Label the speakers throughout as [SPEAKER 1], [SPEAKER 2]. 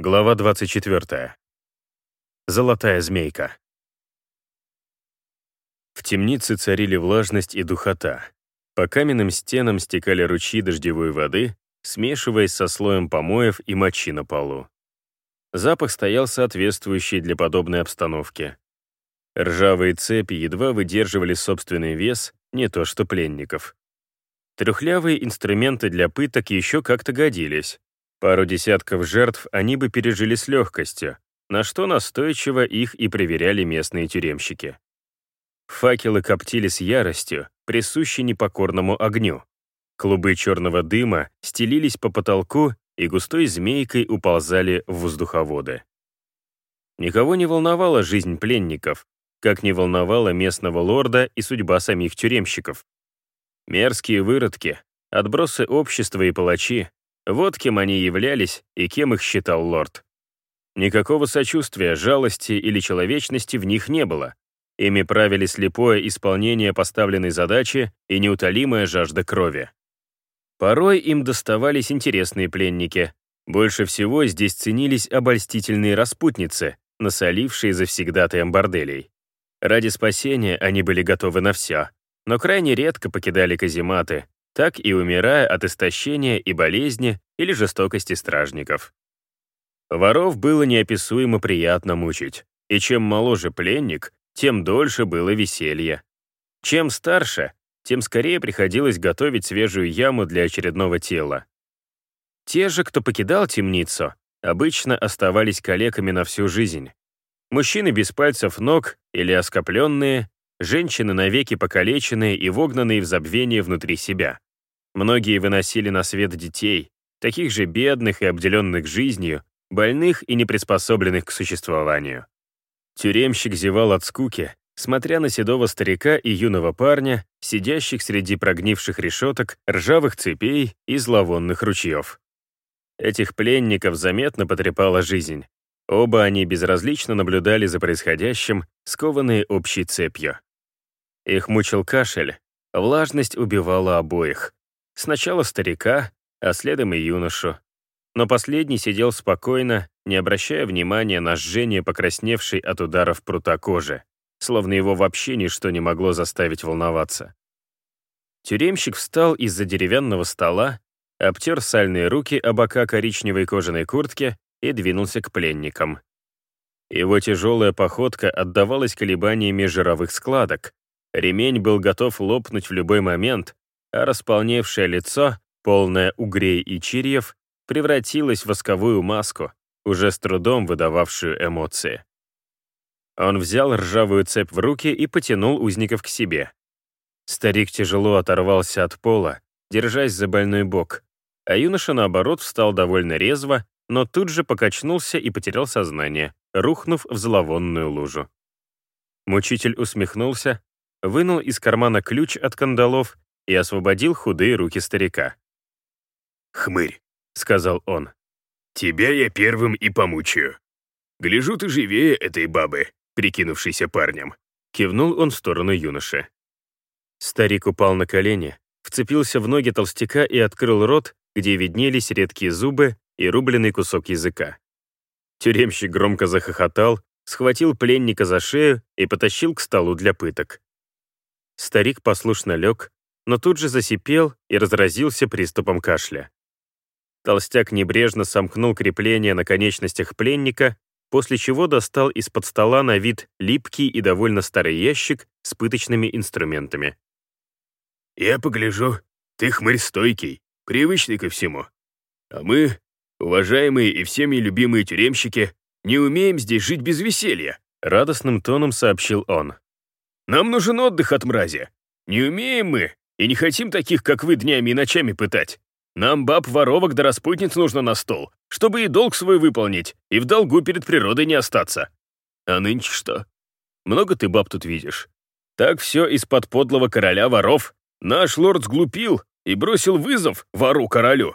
[SPEAKER 1] Глава 24. Золотая змейка. В темнице царили влажность и духота. По каменным стенам стекали ручьи дождевой воды, смешиваясь со слоем помоев и мочи на полу. Запах стоял соответствующий для подобной обстановки. Ржавые цепи едва выдерживали собственный вес, не то что пленников. Трюхлявые инструменты для пыток еще как-то годились. Пару десятков жертв они бы пережили с легкостью, на что настойчиво их и проверяли местные тюремщики. Факелы коптили с яростью, присущей непокорному огню. Клубы черного дыма стелились по потолку и густой змейкой уползали в воздуховоды. Никого не волновала жизнь пленников, как не волновала местного лорда и судьба самих тюремщиков. Мерзкие выродки, отбросы общества и палачи, вот кем они являлись и кем их считал лорд. Никакого сочувствия, жалости или человечности в них не было. Ими правили слепое исполнение поставленной задачи и неутолимая жажда крови. Порой им доставались интересные пленники. Больше всего здесь ценились обольстительные распутницы, насолившие завсегдатаем борделей. Ради спасения они были готовы на все, но крайне редко покидали казематы, так и умирая от истощения и болезни или жестокости стражников. Воров было неописуемо приятно мучить, и чем моложе пленник, тем дольше было веселье. Чем старше, тем скорее приходилось готовить свежую яму для очередного тела. Те же, кто покидал темницу, обычно оставались калеками на всю жизнь. Мужчины без пальцев ног или оскопленные, женщины навеки покалеченные и вогнанные в забвение внутри себя. Многие выносили на свет детей, таких же бедных и обделенных жизнью, больных и неприспособленных к существованию. Тюремщик зевал от скуки, смотря на седого старика и юного парня, сидящих среди прогнивших решеток, ржавых цепей и зловонных ручьев. Этих пленников заметно потрепала жизнь. Оба они безразлично наблюдали за происходящим, скованные общей цепью. Их мучил кашель, влажность убивала обоих. Сначала старика, а следом и юношу. Но последний сидел спокойно, не обращая внимания на жжение покрасневшей от ударов прута кожи, словно его вообще ничто не могло заставить волноваться. Тюремщик встал из-за деревянного стола, обтер сальные руки о бока коричневой кожаной куртки и двинулся к пленникам. Его тяжелая походка отдавалась колебаниями жировых складок, ремень был готов лопнуть в любой момент, а располневшее лицо, полное угрей и чирьев, превратилось в восковую маску, уже с трудом выдававшую эмоции. Он взял ржавую цепь в руки и потянул узников к себе. Старик тяжело оторвался от пола, держась за больной бок, а юноша, наоборот, встал довольно резво, но тут же покачнулся и потерял сознание, рухнув в зловонную лужу. Мучитель усмехнулся, вынул из кармана ключ от кандалов и освободил худые руки старика.
[SPEAKER 2] «Хмырь», —
[SPEAKER 1] сказал он, —
[SPEAKER 2] «тебя я первым и помучаю. Гляжу ты живее этой бабы, прикинувшейся парнем».
[SPEAKER 1] Кивнул он в сторону юноши. Старик упал на колени, вцепился в ноги толстяка и открыл рот, где виднелись редкие зубы и рубленый кусок языка. Тюремщик громко захохотал, схватил пленника за шею и потащил к столу для пыток. Старик послушно лег, но тут же засипел и разразился приступом кашля. Толстяк небрежно сомкнул крепление на конечностях пленника, после чего достал из-под стола на вид липкий и довольно старый ящик с пыточными инструментами.
[SPEAKER 2] «Я погляжу, ты хмырь стойкий, привычный ко всему. А мы, уважаемые и всеми любимые тюремщики, не умеем здесь жить без веселья», радостным тоном сообщил он. «Нам нужен отдых от мрази. Не умеем мы и не хотим таких, как вы, днями и ночами пытать. Нам баб-воровок да распутниц нужно на стол, чтобы и долг свой выполнить, и в долгу перед природой не остаться. А нынче что? Много ты баб тут видишь. Так все из-под подлого короля воров. Наш лорд сглупил и бросил вызов вору-королю.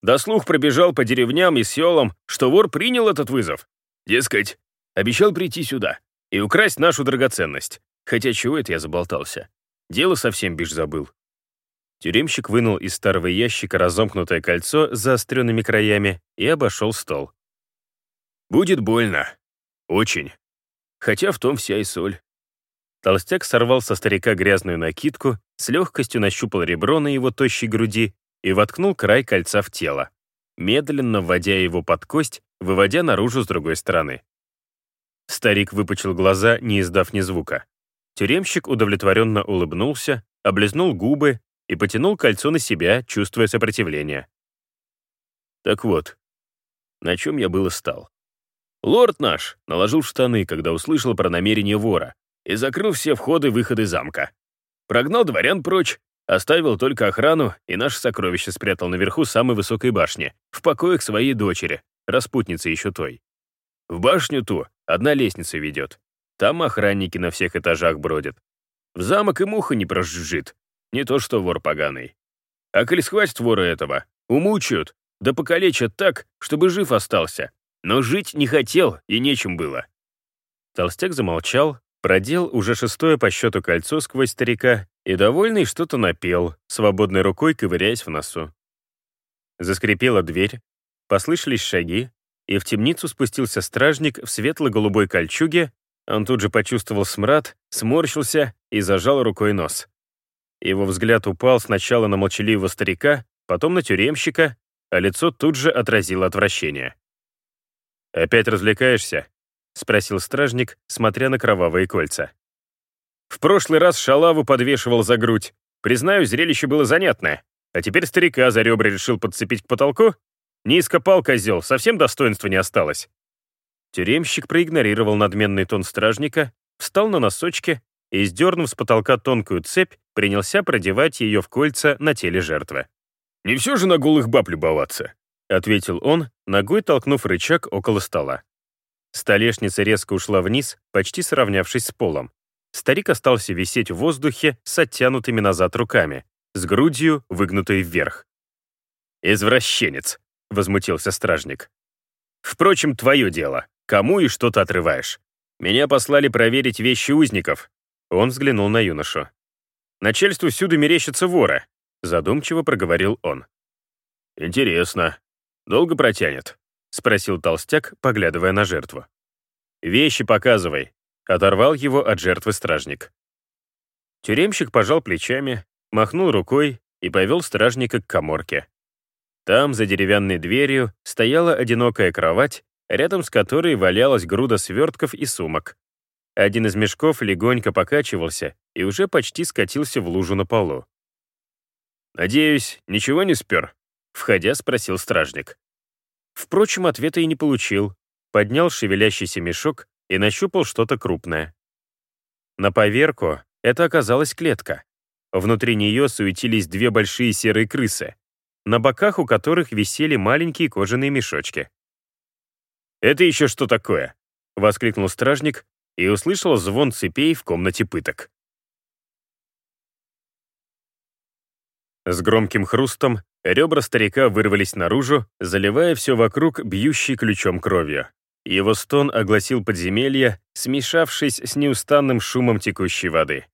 [SPEAKER 2] До слух пробежал по деревням и селам, что вор принял этот вызов. Дескать, обещал прийти сюда и украсть нашу драгоценность. Хотя чего это я заболтался? Дело совсем бишь забыл. Тюремщик вынул из старого ящика разомкнутое кольцо с заостренными краями и обошел стол. Будет больно. Очень. Хотя в том вся и соль.
[SPEAKER 1] Толстяк сорвал со старика грязную накидку, с легкостью нащупал ребро на его тощей груди и воткнул край кольца в тело, медленно вводя его под кость, выводя наружу с другой стороны. Старик выпучил глаза, не издав ни звука. Тюремщик удовлетворенно улыбнулся, облизнул губы и потянул кольцо на себя, чувствуя сопротивление. Так вот, на чем я было стал. Лорд наш наложил штаны, когда услышал про намерение вора, и закрыл все входы-выходы замка. Прогнал дворян прочь, оставил только охрану и наше сокровище спрятал наверху самой высокой башни, в покоях своей дочери, распутницы еще той. В башню ту одна лестница ведет. Там охранники на всех этажах бродят. В замок и муха не прожужжит, не то что вор поганый. А коль схватят вора этого, умучают, да покалечат так, чтобы жив остался. Но жить не хотел и нечем было. Толстяк замолчал, продел уже шестое по счету кольцо сквозь старика и, довольный, что-то напел, свободной рукой ковыряясь в носу. Заскрипела дверь, послышались шаги, и в темницу спустился стражник в светло-голубой кольчуге, он тут же почувствовал смрад, сморщился и зажал рукой нос. Его взгляд упал сначала на молчаливого старика, потом на тюремщика, а лицо тут же отразило отвращение. «Опять развлекаешься?» — спросил стражник, смотря на кровавые кольца. «В прошлый раз шалаву подвешивал за грудь. Признаю, зрелище было занятное. А теперь старика за ребра решил подцепить к потолку? Не ископал козел, совсем достоинства не осталось». Тюремщик проигнорировал надменный тон стражника, встал на носочки и, сдернув с потолка тонкую цепь, принялся продевать ее в кольца на теле жертвы.
[SPEAKER 2] «Не все же на голых баб любоваться», —
[SPEAKER 1] ответил он, ногой толкнув рычаг около стола. Столешница резко ушла вниз, почти сравнявшись с полом. Старик остался висеть в воздухе с оттянутыми назад руками, с грудью, выгнутой вверх.
[SPEAKER 2] «Извращенец», — возмутился стражник. «Впрочем, твое дело. Кому и что ты отрываешь? Меня послали проверить вещи узников».
[SPEAKER 1] Он взглянул на юношу. «Начальству всюду мерещится вора», — задумчиво проговорил он.
[SPEAKER 2] «Интересно. Долго протянет?» — спросил толстяк, поглядывая на жертву.
[SPEAKER 1] «Вещи показывай», — оторвал его от жертвы стражник. Тюремщик пожал плечами, махнул рукой и повел стражника к коморке. Там, за деревянной дверью, стояла одинокая кровать, рядом с которой валялась груда свертков и сумок. Один из мешков легонько покачивался и уже почти скатился в лужу на полу.
[SPEAKER 2] «Надеюсь, ничего не спер?» — входя спросил стражник.
[SPEAKER 1] Впрочем, ответа и не получил. Поднял шевелящийся мешок и нащупал что-то крупное. На поверку это оказалась клетка. Внутри нее суетились две большие серые крысы, на боках у которых висели маленькие кожаные мешочки.
[SPEAKER 2] «Это еще что такое?»
[SPEAKER 1] — воскликнул стражник и услышал звон цепей в комнате пыток. С громким хрустом ребра старика вырвались наружу, заливая все вокруг бьющей ключом кровью. Его стон огласил подземелье, смешавшись с неустанным шумом текущей воды.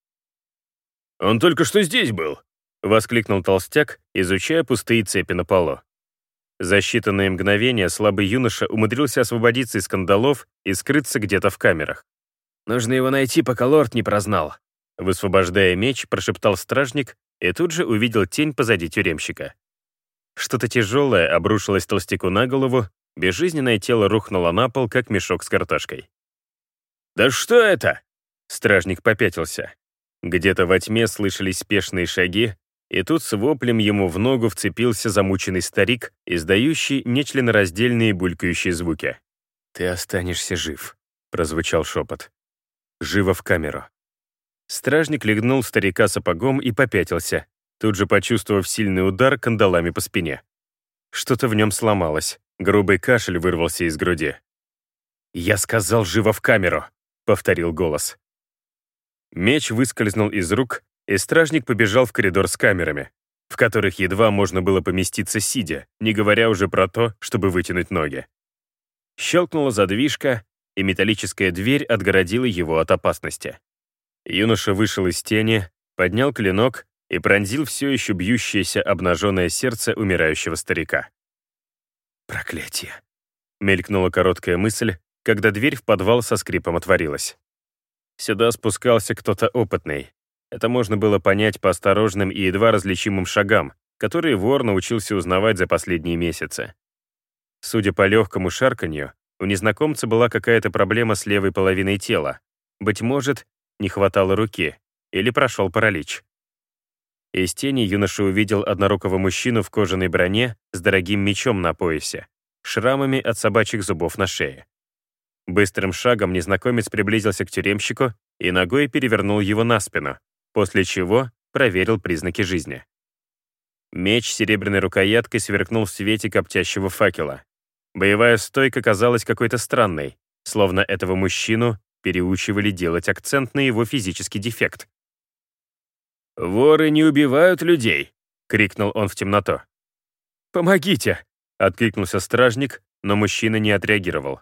[SPEAKER 2] «Он только что здесь был!»
[SPEAKER 1] — воскликнул толстяк, изучая пустые цепи на полу. За считанные мгновения слабый юноша умудрился освободиться из кандалов и скрыться где-то в камерах.
[SPEAKER 3] «Нужно его найти, пока лорд не прознал», —
[SPEAKER 1] высвобождая меч, прошептал стражник и тут же увидел тень позади тюремщика. Что-то тяжелое обрушилось толстяку на голову, безжизненное тело рухнуло на пол, как мешок с картошкой.
[SPEAKER 2] «Да что это?»
[SPEAKER 1] Стражник попятился. Где-то во тьме слышались спешные шаги, и тут с воплем ему в ногу вцепился замученный старик, издающий нечленораздельные булькающие звуки. «Ты останешься жив», — прозвучал шепот. «Живо в камеру». Стражник легнул старика сапогом и попятился, тут же почувствовав сильный удар кандалами по спине. Что-то в нем сломалось, грубый кашель вырвался из груди. «Я сказал, живо в камеру!» — повторил голос. Меч выскользнул из рук, и стражник побежал в коридор с камерами, в которых едва можно было поместиться сидя, не говоря уже про то, чтобы вытянуть ноги. Щелкнула задвижка, и металлическая дверь отгородила его от опасности. Юноша вышел из тени, поднял клинок и пронзил все еще бьющееся обнаженное сердце умирающего старика. Проклятие. Мелькнула короткая мысль, когда дверь в подвал со скрипом отворилась. Сюда спускался кто-то опытный. Это можно было понять по осторожным и едва различимым шагам, которые вор научился узнавать за последние месяцы. Судя по легкому шарканью, у незнакомца была какая-то проблема с левой половиной тела. Быть может, не хватало руки, или прошел паралич. Из тени юноша увидел однорукого мужчину в кожаной броне с дорогим мечом на поясе, шрамами от собачьих зубов на шее. Быстрым шагом незнакомец приблизился к тюремщику и ногой перевернул его на спину, после чего проверил признаки жизни. Меч серебряной рукояткой сверкнул в свете коптящего факела. Боевая стойка казалась какой-то странной, словно этого мужчину переучивали делать акцент на его физический дефект.
[SPEAKER 2] «Воры не убивают людей!» — крикнул он в темноту.
[SPEAKER 1] «Помогите!» — откликнулся стражник, но мужчина не отреагировал.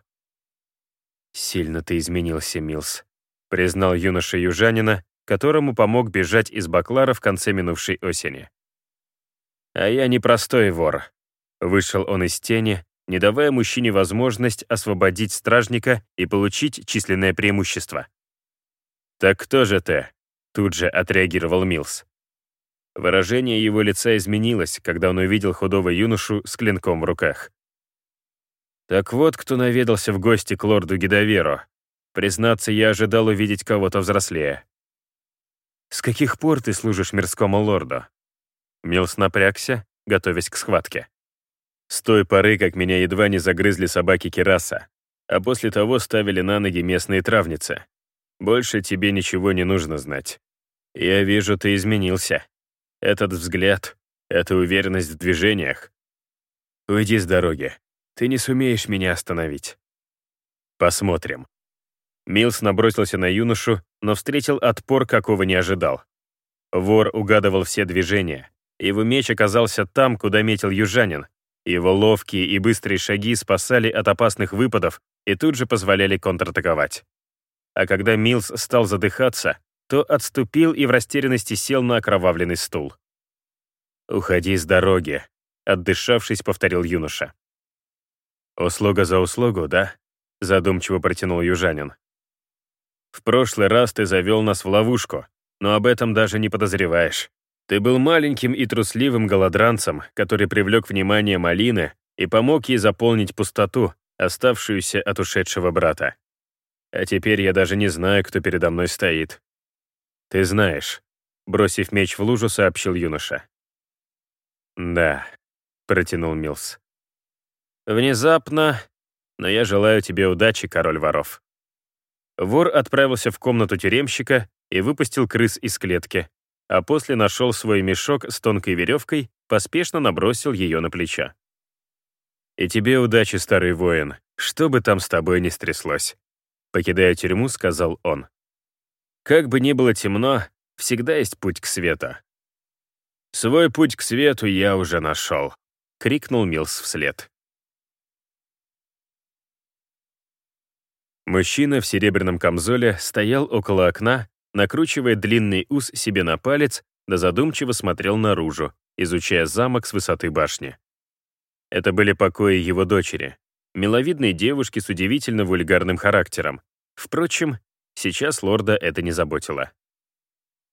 [SPEAKER 1] «Сильно ты изменился, Милс», — признал юноша южанина, которому помог бежать из Баклара в конце минувшей осени. «А я не простой вор». Вышел он из тени, не давая мужчине возможность освободить стражника и получить численное преимущество. «Так кто же ты?» — тут же отреагировал Милс. Выражение его лица изменилось, когда он увидел худого юношу с клинком в руках. Так вот, кто наведался в гости к лорду Гидоверу. Признаться, я ожидал увидеть кого-то взрослее. «С каких пор ты служишь мирскому лорду?» Милс напрягся, готовясь к схватке. С той поры, как меня едва не загрызли собаки Кераса, а после того ставили на ноги местные травницы. Больше тебе ничего не нужно знать. Я вижу, ты изменился. Этот взгляд, эта уверенность в движениях. Уйди с дороги. Ты не сумеешь меня остановить. Посмотрим. Милс набросился на юношу, но встретил отпор, какого не ожидал. Вор угадывал все движения. Его меч оказался там, куда метил южанин. Его ловкие и быстрые шаги спасали от опасных выпадов и тут же позволяли контратаковать. А когда Милс стал задыхаться, то отступил и в растерянности сел на окровавленный стул. «Уходи с дороги», — отдышавшись, повторил юноша. «Услуга за услугу, да?» — задумчиво протянул южанин. «В прошлый раз ты завел нас в ловушку, но об этом даже не подозреваешь. Ты был маленьким и трусливым голодранцем, который привлек внимание Малины и помог ей заполнить пустоту, оставшуюся от ушедшего брата. А теперь я даже не знаю, кто передо мной стоит. Ты знаешь», — бросив меч в лужу, сообщил юноша. «Да», — протянул Милс. Внезапно, но я желаю тебе удачи, король воров. Вор отправился в комнату тюремщика и выпустил крыс из клетки, а после нашел свой мешок с тонкой веревкой, поспешно набросил ее на плечо. «И тебе удачи, старый воин, что бы там с тобой ни стряслось», покидая тюрьму, сказал он. «Как бы ни было темно, всегда есть путь к свету». «Свой путь к свету я уже нашел», — крикнул Милс вслед. Мужчина в серебряном камзоле стоял около окна, накручивая длинный ус себе на палец, да задумчиво смотрел наружу, изучая замок с высоты башни. Это были покои его дочери, миловидной девушки с удивительно вульгарным характером. Впрочем, сейчас лорда это не заботило.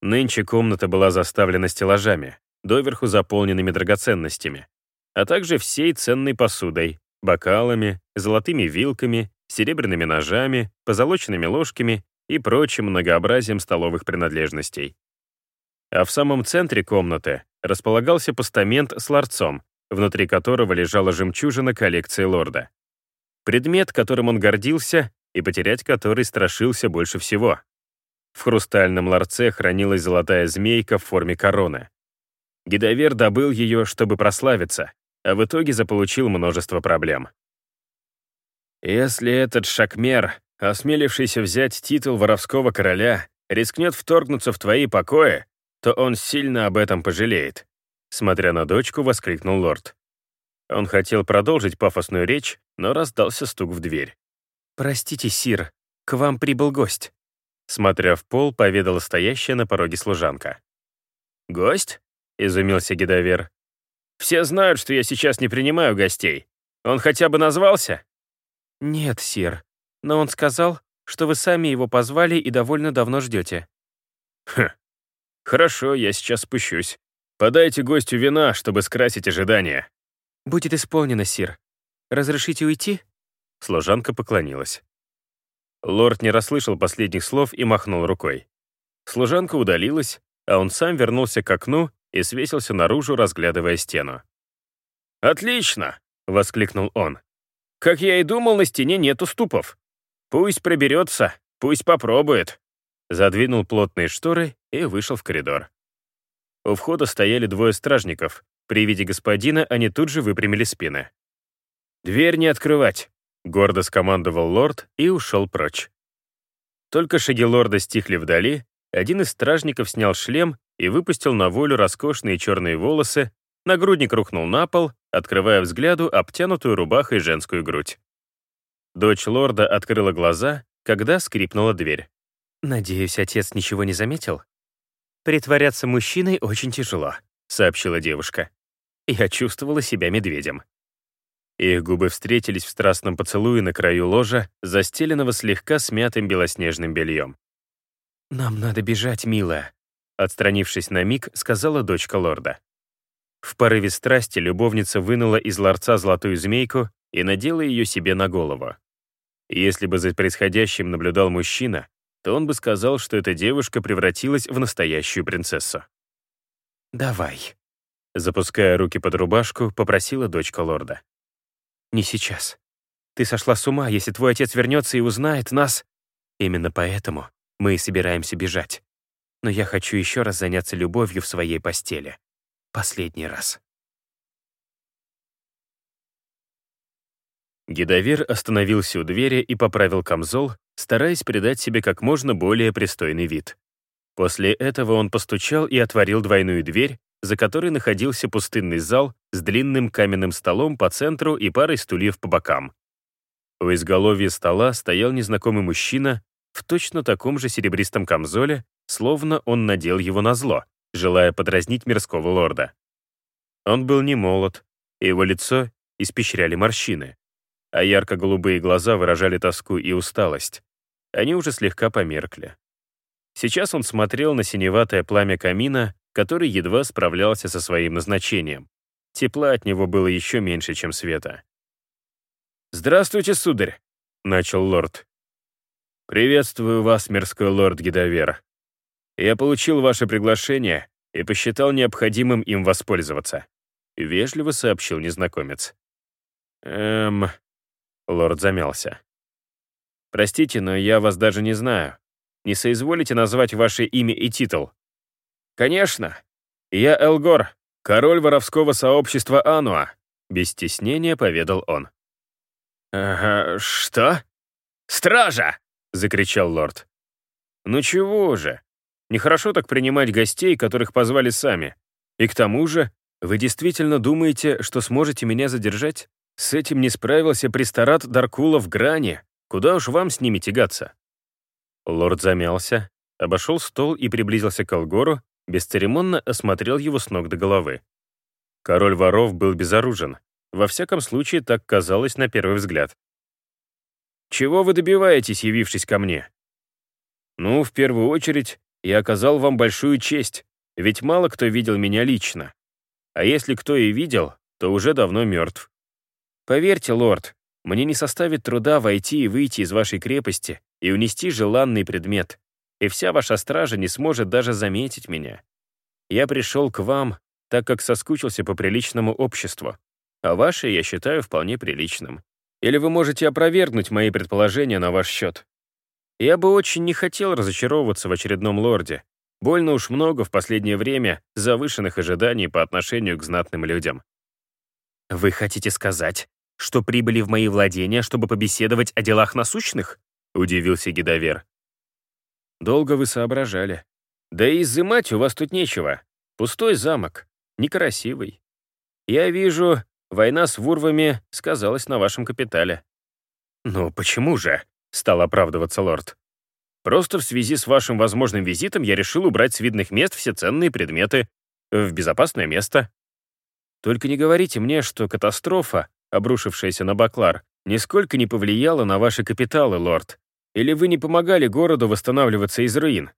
[SPEAKER 1] Нынче комната была заставлена стеллажами, доверху заполненными драгоценностями, а также всей ценной посудой, бокалами, золотыми вилками серебряными ножами, позолоченными ложками и прочим многообразием столовых принадлежностей. А в самом центре комнаты располагался постамент с ларцом, внутри которого лежала жемчужина коллекции лорда. Предмет, которым он гордился и потерять который страшился больше всего. В хрустальном ларце хранилась золотая змейка в форме короны. Гидовер добыл ее, чтобы прославиться, а в итоге заполучил множество проблем. Если этот шакмер, осмелившийся взять титул воровского короля, рискнет вторгнуться в твои покои, то он сильно об этом пожалеет», смотря на дочку, воскликнул лорд. Он хотел продолжить пафосную речь, но раздался стук в дверь. «Простите, сир, к вам прибыл гость», смотря в пол, поведала стоящая на пороге служанка. «Гость?» — изумился Гедовер. «Все знают, что я сейчас не принимаю гостей. Он хотя бы назвался?»
[SPEAKER 3] «Нет, сир. Но он сказал, что вы сами его позвали и довольно давно ждете».
[SPEAKER 1] «Хм. Хорошо, я сейчас спущусь. Подайте гостю вина, чтобы скрасить ожидания».
[SPEAKER 3] «Будет исполнено, сир. Разрешите уйти?»
[SPEAKER 1] Служанка поклонилась. Лорд не расслышал последних слов и махнул рукой. Служанка удалилась, а он сам вернулся к окну и свесился наружу, разглядывая стену. «Отлично!» — воскликнул он. «Как я и думал, на стене нет уступов. Пусть проберется, пусть попробует». Задвинул плотные шторы и вышел в коридор. У входа стояли двое стражников. При виде господина они тут же выпрямили спины. «Дверь не открывать!» — гордо скомандовал лорд и ушел прочь. Только шаги лорда стихли вдали, один из стражников снял шлем и выпустил на волю роскошные черные волосы, нагрудник рухнул на пол, открывая взгляду обтянутую рубахой женскую грудь. Дочь лорда открыла глаза, когда скрипнула дверь.
[SPEAKER 3] «Надеюсь, отец ничего не заметил?» «Притворяться мужчиной очень тяжело», — сообщила девушка. Я чувствовала себя медведем.
[SPEAKER 1] Их губы встретились в страстном поцелуе на краю ложа, застеленного слегка смятым белоснежным бельем.
[SPEAKER 3] «Нам надо бежать, милая», — отстранившись на миг, сказала дочка лорда.
[SPEAKER 1] В порыве страсти любовница вынула из ларца золотую змейку и надела ее себе на голову. Если бы за происходящим наблюдал мужчина, то он бы сказал, что эта девушка превратилась в настоящую принцессу.
[SPEAKER 3] «Давай», —
[SPEAKER 1] запуская руки под рубашку, попросила дочка лорда.
[SPEAKER 3] «Не сейчас. Ты сошла с ума, если твой отец вернется и узнает нас. Именно поэтому мы и собираемся бежать. Но я хочу еще раз заняться любовью в своей постели. Последний раз.
[SPEAKER 1] Гидовер остановился у двери и поправил камзол, стараясь придать себе как можно более пристойный вид. После этого он постучал и отворил двойную дверь, за которой находился пустынный зал с длинным каменным столом по центру и парой стульев по бокам. У изголовья стола стоял незнакомый мужчина в точно таком же серебристом камзоле, словно он надел его на зло, желая подразнить мирского лорда. Он был не молод, и его лицо испещряли морщины, а ярко-голубые глаза выражали тоску и усталость. Они уже слегка померкли. Сейчас он смотрел на синеватое пламя камина, который едва справлялся со своим назначением. Тепла от него было еще меньше, чем света. «Здравствуйте, сударь», — начал лорд. «Приветствую вас, мирской лорд Гидовер. Я получил ваше приглашение и посчитал необходимым им воспользоваться», — вежливо сообщил незнакомец. «Эм...» — лорд замялся. «Простите, но я вас даже не знаю. Не соизволите назвать ваше имя и титул?» «Конечно. Я Элгор, король воровского сообщества Ануа», — без стеснения поведал он. «Ага, что? Стража!» закричал лорд. «Ну чего же? Нехорошо так принимать гостей, которых позвали сами. И к тому же, вы действительно думаете, что сможете меня задержать? С этим не справился престарат Даркула в Грани. Куда уж вам с ними тягаться?» Лорд замялся, обошел стол и приблизился к Алгору, бесцеремонно осмотрел его с ног до головы. Король воров был безоружен. Во всяком случае, так казалось на первый взгляд. Чего вы добиваетесь, явившись ко мне? Ну, в первую очередь, я оказал вам большую честь, ведь мало кто видел меня лично. А если кто и видел, то уже давно мертв. Поверьте, лорд, мне не составит труда войти и выйти из вашей крепости и унести желанный предмет, и вся ваша стража не сможет даже заметить меня. Я пришел к вам, так как соскучился по приличному обществу, а ваше я считаю вполне приличным. Или вы можете опровергнуть мои предположения на ваш счет. Я бы очень не хотел разочаровываться в очередном лорде. Больно уж много в последнее время завышенных ожиданий по отношению к знатным людям. Вы хотите сказать, что прибыли в мои владения, чтобы побеседовать о делах насущных? Удивился Гидовер. Долго вы соображали. Да и изымать у вас тут нечего. Пустой замок, некрасивый. Я вижу, Война с вурвами сказалась на вашем капитале». «Ну почему же?» — стал оправдываться лорд. «Просто в связи с вашим возможным визитом я решил убрать с видных мест все ценные предметы в безопасное место. Только не говорите мне, что катастрофа, обрушившаяся на Баклар, нисколько не повлияло на ваши капиталы, лорд? Или вы не помогали городу восстанавливаться из руин?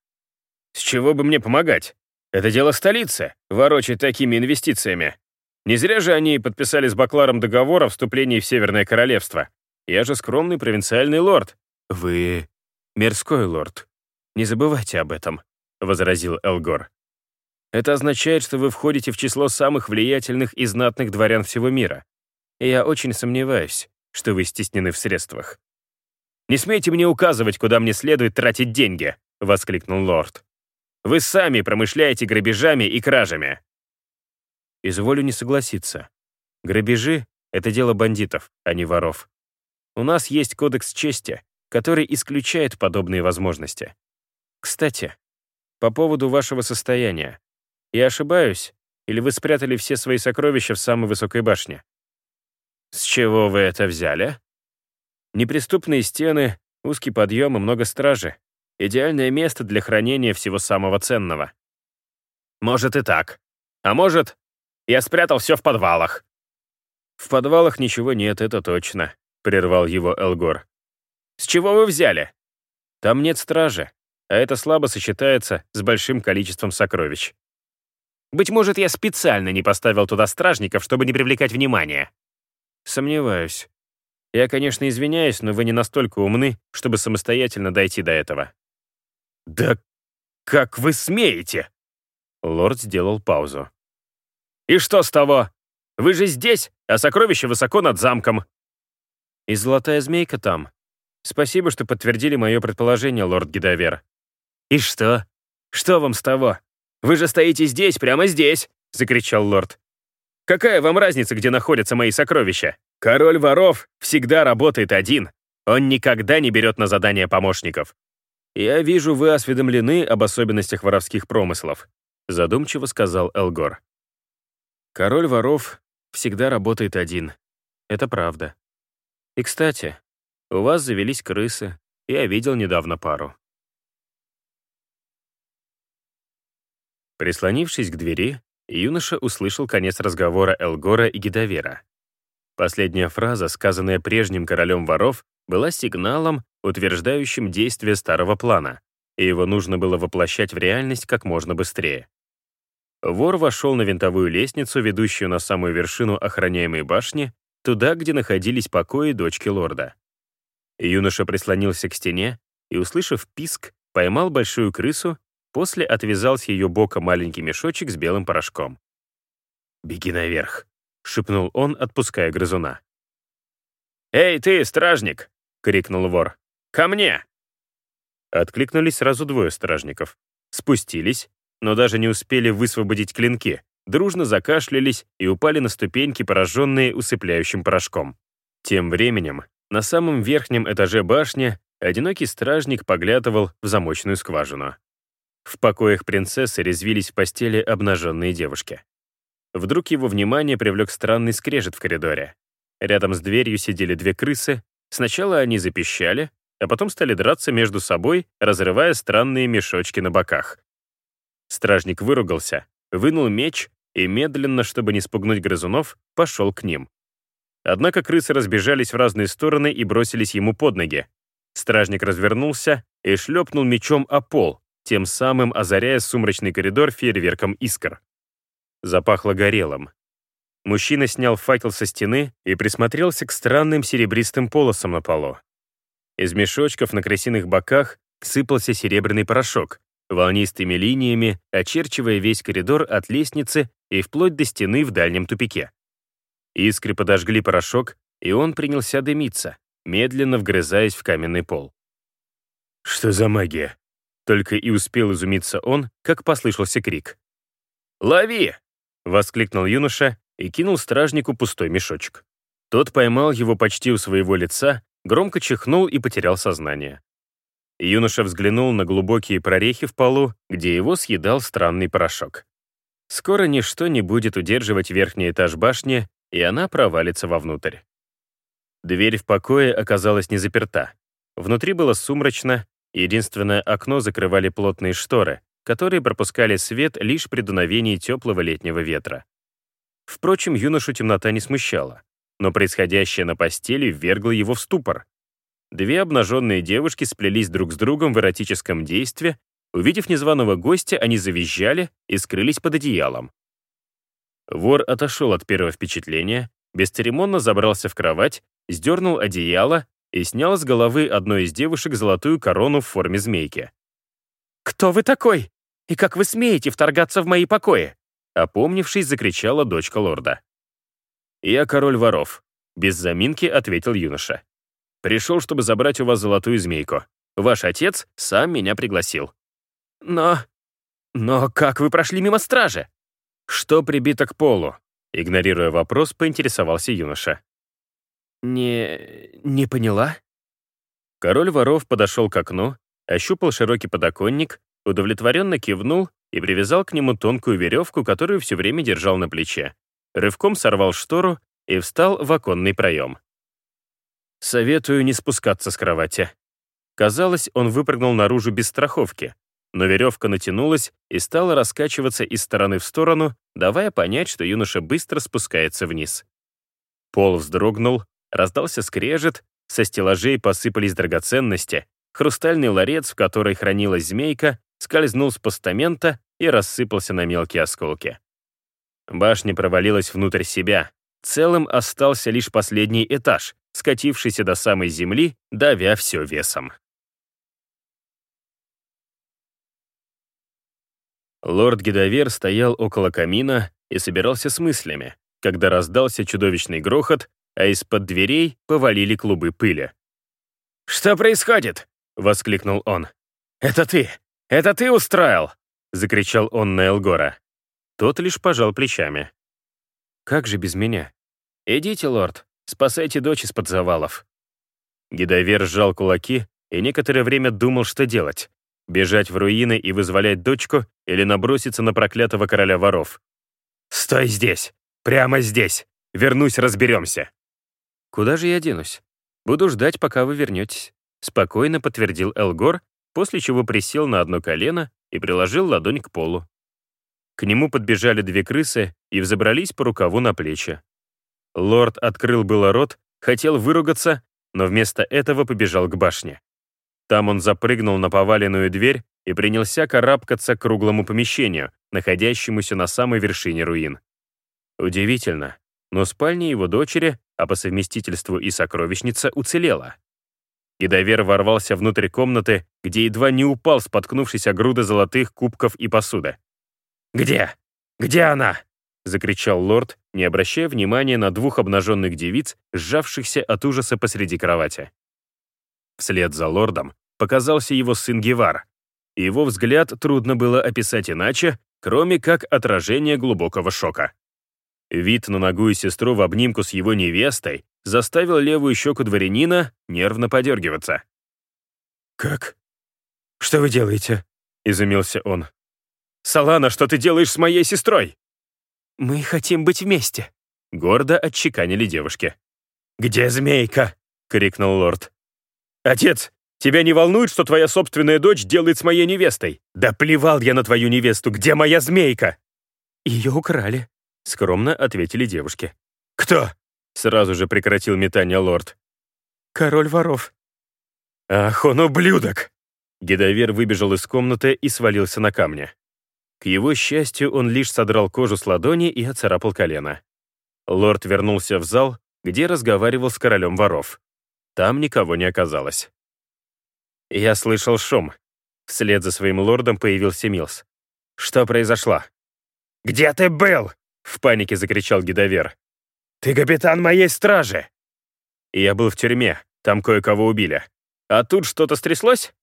[SPEAKER 1] С чего бы мне помогать? Это дело столицы, ворочать такими инвестициями. Не зря же они подписали с Бакларом договор о вступлении в Северное Королевство. Я же скромный провинциальный лорд. Вы мирской лорд. Не забывайте об этом, — возразил Элгор. Это означает, что вы входите в число самых влиятельных и знатных дворян всего мира. И я очень сомневаюсь, что вы стеснены в средствах. «Не смейте мне указывать, куда мне следует тратить деньги», — воскликнул лорд. «Вы сами промышляете грабежами и кражами». Изволю не согласиться. Грабежи — это дело бандитов, а не воров. У нас есть кодекс чести, который исключает подобные возможности. Кстати, по поводу вашего состояния. Я ошибаюсь? Или вы спрятали все свои сокровища в самой высокой башне? С чего вы это взяли? Неприступные стены, узкий подъем и много стражи. Идеальное место для хранения всего самого ценного. Может и так. А может, я спрятал все в подвалах. В подвалах ничего нет, это точно, прервал его Элгор. С чего вы взяли? Там нет стражи, а это слабо сочетается с большим количеством сокровищ. Быть может, я специально не поставил туда стражников, чтобы не привлекать внимания. Сомневаюсь. Я, конечно, извиняюсь, но вы не настолько умны, чтобы самостоятельно дойти до этого. Да как вы смеете? Лорд сделал паузу. И что с того? Вы же здесь, а сокровище высоко над замком. И золотая змейка там. Спасибо, что подтвердили мое предположение, лорд Гидовер. И что? Что вам с того? Вы же стоите здесь, прямо здесь!» — закричал лорд. «Какая вам разница, где находятся мои сокровища? Король воров всегда работает один. Он никогда не берет на задание помощников. Я вижу, вы осведомлены об особенностях воровских промыслов», — задумчиво сказал Элгор. «Король воров всегда работает один. Это правда. И, кстати, у вас завелись крысы. Я видел недавно пару. Прислонившись к двери, юноша услышал конец разговора Элгора и Гидовера. Последняя фраза, сказанная прежним королем воров, была сигналом, утверждающим действие старого плана, и его нужно было воплощать в реальность как можно быстрее. Вор вошел на винтовую лестницу, ведущую на самую вершину охраняемой башни, туда, где находились покои дочки лорда. Юноша прислонился к стене и, услышав писк, поймал большую крысу После отвязал с ее бока маленький мешочек с белым порошком. «Беги наверх», — шепнул он, отпуская грызуна. «Эй, ты, стражник!» — крикнул вор. «Ко мне!» Откликнулись сразу двое стражников. Спустились, но даже не успели высвободить клинки, дружно закашлялись и упали на ступеньки, пораженные усыпляющим порошком. Тем временем на самом верхнем этаже башни одинокий стражник поглядывал в замочную скважину. В покоях принцессы резвились в постели обнаженные девушки. Вдруг его внимание привлек странный скрежет в коридоре. Рядом с дверью сидели две крысы. Сначала они запищали, а потом стали драться между собой, разрывая странные мешочки на боках. Стражник выругался, вынул меч и медленно, чтобы не спугнуть грызунов, пошел к ним. Однако крысы разбежались в разные стороны и бросились ему под ноги. Стражник развернулся и шлепнул мечом о пол, тем самым озаряя сумрачный коридор фейерверком искр. Запахло горелым. Мужчина снял факел со стены и присмотрелся к странным серебристым полосам на полу. Из мешочков на крысиных боках сыпался серебряный порошок, волнистыми линиями очерчивая весь коридор от лестницы и вплоть до стены в дальнем тупике. Искры подожгли порошок, и он принялся дымиться, медленно вгрызаясь в каменный пол. «Что за магия?» Только и успел изумиться он, как послышался крик. «Лови!» — воскликнул юноша и кинул стражнику пустой мешочек. Тот поймал его почти у своего лица, громко чихнул и потерял сознание. Юноша взглянул на глубокие прорехи в полу, где его съедал странный порошок. Скоро ничто не будет удерживать верхний этаж башни, и она провалится вовнутрь. Дверь в покое оказалась не заперта. Внутри было сумрачно, Единственное окно закрывали плотные шторы, которые пропускали свет лишь при дуновении теплого летнего ветра. Впрочем, юношу темнота не смущала. но происходящее на постели ввергло его в ступор. Две обнаженные девушки сплелись друг с другом в эротическом действии, увидев незваного гостя, они завизжали и скрылись под одеялом. Вор отошел от первого впечатления, бесцеремонно забрался в кровать, сдернул одеяло и снял с головы одной из девушек золотую корону в форме змейки.
[SPEAKER 3] «Кто вы такой? И как вы смеете вторгаться в мои покои?»
[SPEAKER 1] Опомнившись, закричала дочка лорда. «Я король воров», — без заминки ответил юноша. «Пришел, чтобы забрать у вас золотую змейку. Ваш отец сам меня пригласил».
[SPEAKER 3] «Но... но как вы прошли мимо стражи?»
[SPEAKER 1] «Что прибито к полу?» Игнорируя вопрос, поинтересовался юноша.
[SPEAKER 3] «Не... не поняла?»
[SPEAKER 1] Король воров подошел к окну, ощупал широкий подоконник, удовлетворенно кивнул и привязал к нему тонкую веревку, которую все время держал на плече. Рывком сорвал штору и встал в оконный проем. «Советую не спускаться с кровати». Казалось, он выпрыгнул наружу без страховки, но веревка натянулась и стала раскачиваться из стороны в сторону, давая понять, что юноша быстро спускается вниз. Пол вздрогнул, раздался скрежет, со стеллажей посыпались драгоценности, хрустальный ларец, в который хранилась змейка, скользнул с постамента и рассыпался на мелкие осколки. Башня провалилась внутрь себя. Целым остался лишь последний этаж, скатившийся до самой земли, давя все весом. Лорд Гедовер стоял около камина и собирался с мыслями, когда раздался чудовищный грохот, а из-под дверей повалили клубы пыли.
[SPEAKER 3] «Что происходит?» — воскликнул он. «Это ты! Это ты устроил!» — закричал он на Элгора.
[SPEAKER 1] Тот лишь пожал плечами.
[SPEAKER 3] «Как же без меня? Идите, лорд, спасайте дочь из-под завалов».
[SPEAKER 1] Гидовер сжал кулаки и некоторое время думал, что делать. Бежать в руины и вызволять дочку или наброситься на проклятого короля воров.
[SPEAKER 3] «Стой здесь! Прямо здесь! Вернусь, разберемся!»
[SPEAKER 1] «Куда же я денусь? Буду ждать, пока вы вернетесь», — спокойно подтвердил Элгор, после чего присел на одно колено и приложил ладонь к полу. К нему подбежали две крысы и взобрались по рукаву на плечи. Лорд открыл было рот, хотел выругаться, но вместо этого побежал к башне. Там он запрыгнул на поваленную дверь и принялся карабкаться к круглому помещению, находящемуся на самой вершине руин. Удивительно, но спальня его дочери, а по совместительству и сокровищница, уцелела. Идовер ворвался внутрь комнаты, где едва не упал, споткнувшись о груды золотых кубков и посуды.
[SPEAKER 3] «Где? Где она?»
[SPEAKER 1] — закричал лорд, не обращая внимания на двух обнаженных девиц, сжавшихся от ужаса посреди кровати. Вслед за лордом показался его сын Гевар. Его взгляд трудно было описать иначе, кроме как отражение глубокого шока. Вид на ногу и сестру в обнимку с его невестой заставил левую щеку дворянина нервно подергиваться.
[SPEAKER 3] «Как? Что вы делаете?» — изумился он.
[SPEAKER 1] «Салана, что ты делаешь с моей сестрой?»
[SPEAKER 3] «Мы хотим быть вместе», —
[SPEAKER 1] гордо отчеканили девушки.
[SPEAKER 3] «Где змейка?»
[SPEAKER 1] — крикнул лорд. «Отец, тебя не волнует, что твоя собственная дочь делает с моей невестой? Да плевал я на твою невесту, где моя змейка?»
[SPEAKER 3] «Ее украли», —
[SPEAKER 1] скромно ответили девушки.
[SPEAKER 3] «Кто?»
[SPEAKER 1] — сразу же прекратил метание лорд.
[SPEAKER 3] «Король воров».
[SPEAKER 1] «Ах, он ублюдок!» Гедовер выбежал из комнаты и свалился на камни. К его счастью, он лишь содрал кожу с ладони и оцарапал колено. Лорд вернулся в зал, где разговаривал с королем воров. Там никого не оказалось. Я слышал шум. Вслед за своим лордом появился Милс. Что произошло?
[SPEAKER 3] «Где ты был?» — в панике закричал Гидовер. «Ты капитан моей стражи!»
[SPEAKER 1] Я был в тюрьме, там кое-кого убили. А тут что-то стряслось?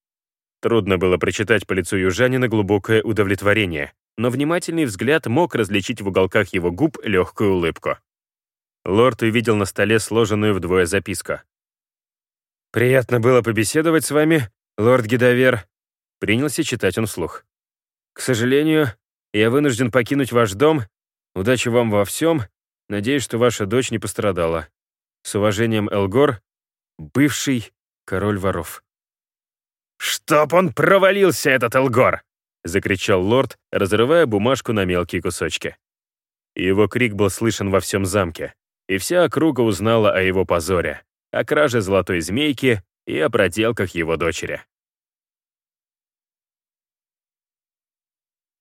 [SPEAKER 1] Трудно было прочитать по лицу южанина глубокое удовлетворение, но внимательный взгляд мог различить в уголках его губ легкую улыбку. Лорд увидел на столе сложенную вдвое записку.
[SPEAKER 3] «Приятно было побеседовать с вами, лорд Гидовер», — принялся читать он вслух. «К сожалению, я вынужден покинуть ваш дом. Удачи вам во всем. Надеюсь, что ваша дочь не пострадала. С уважением, Элгор, бывший король воров».
[SPEAKER 1] «Чтоб он провалился, этот Элгор!» — закричал лорд, разрывая бумажку на мелкие кусочки. Его крик был слышен во всем замке. и вся округа узнала о его позоре, о краже золотой змейки и о проделках его дочери.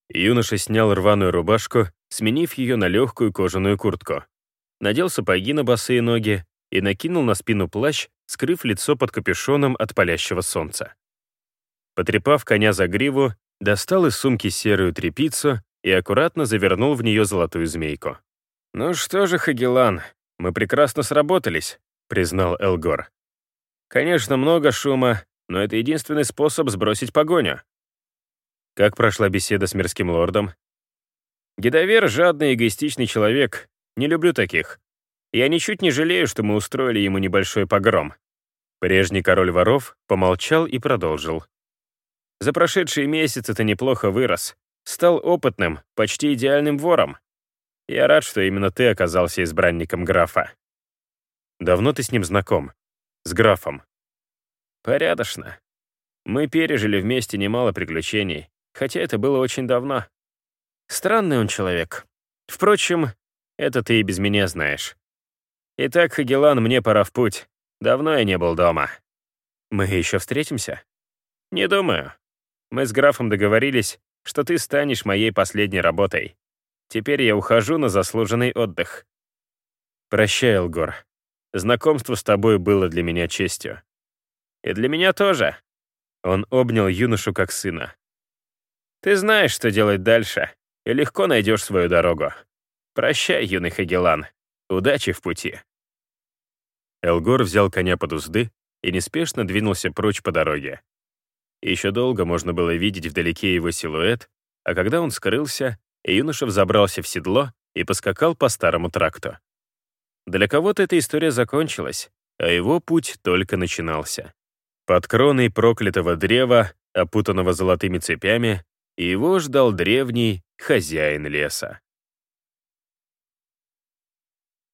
[SPEAKER 1] Юноша снял рваную рубашку, сменив ее на легкую кожаную куртку. Надел сапоги на босые ноги и накинул на спину плащ, скрыв лицо под капюшоном от палящего солнца. Потрепав коня за гриву, достал из сумки серую тряпицу и аккуратно завернул в нее золотую змейку. «Ну что же, Хагелан, мы прекрасно сработались», — признал Элгор. «Конечно, много шума, но это единственный способ сбросить погоню». Как прошла беседа с мирским лордом? Гидовер — жадный эгоистичный человек. Не люблю таких. Я ничуть не жалею, что мы устроили ему небольшой погром. Прежний король воров помолчал и продолжил. За прошедшие месяцы ты неплохо вырос. Стал опытным, почти идеальным вором. Я рад, что именно ты оказался избранником графа. Давно ты с ним знаком? С графом? Порядочно. Мы пережили вместе немало приключений, хотя это было очень давно. Странный он человек. Впрочем, это ты и без меня знаешь. Итак, Хагелан, мне пора в путь. Давно я не был дома. Мы еще встретимся? Не думаю. Мы с графом договорились, что ты станешь моей последней работой. Теперь я ухожу на заслуженный отдых. Прощай, Элгор. Знакомство с тобой было для меня честью. И для меня тоже. Он обнял юношу как сына. Ты знаешь, что делать дальше, и легко найдешь свою дорогу. Прощай, юный Хагелан. Удачи в пути. Элгор взял коня под узды и неспешно двинулся прочь по дороге. Еще долго можно было видеть вдалеке его силуэт, а когда он скрылся, юноша взобрался в седло и поскакал по старому тракту. Для кого-то эта история закончилась, а его путь только начинался. Под кроной проклятого древа, опутанного золотыми цепями, его ждал древний хозяин леса.